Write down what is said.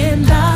in I.